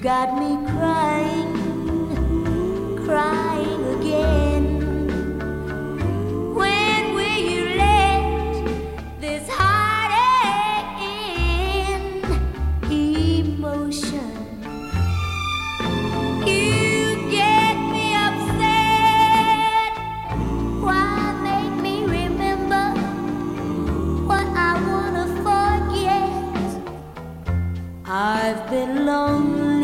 got me crying, crying again. When will you let this heartache end? Emotion, you get me upset. Why make me remember what I wanna forget? I've been lonely.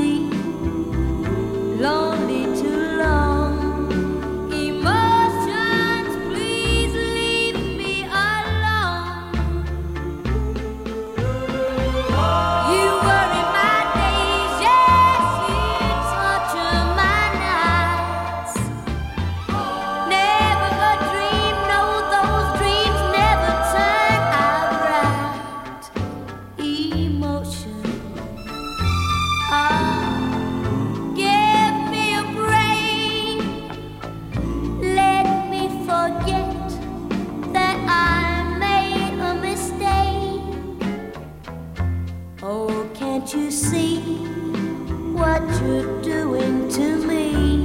Can't you see what you're doing to me?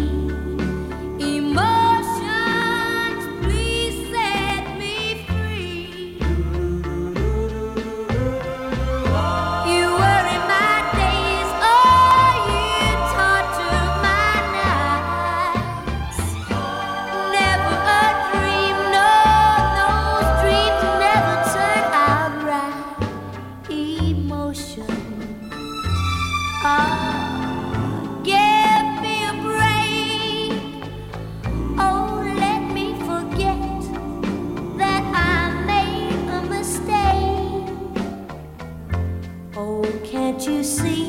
you see